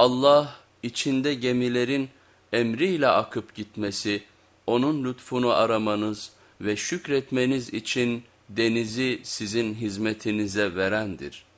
Allah içinde gemilerin emriyle akıp gitmesi, onun lütfunu aramanız ve şükretmeniz için denizi sizin hizmetinize verendir.''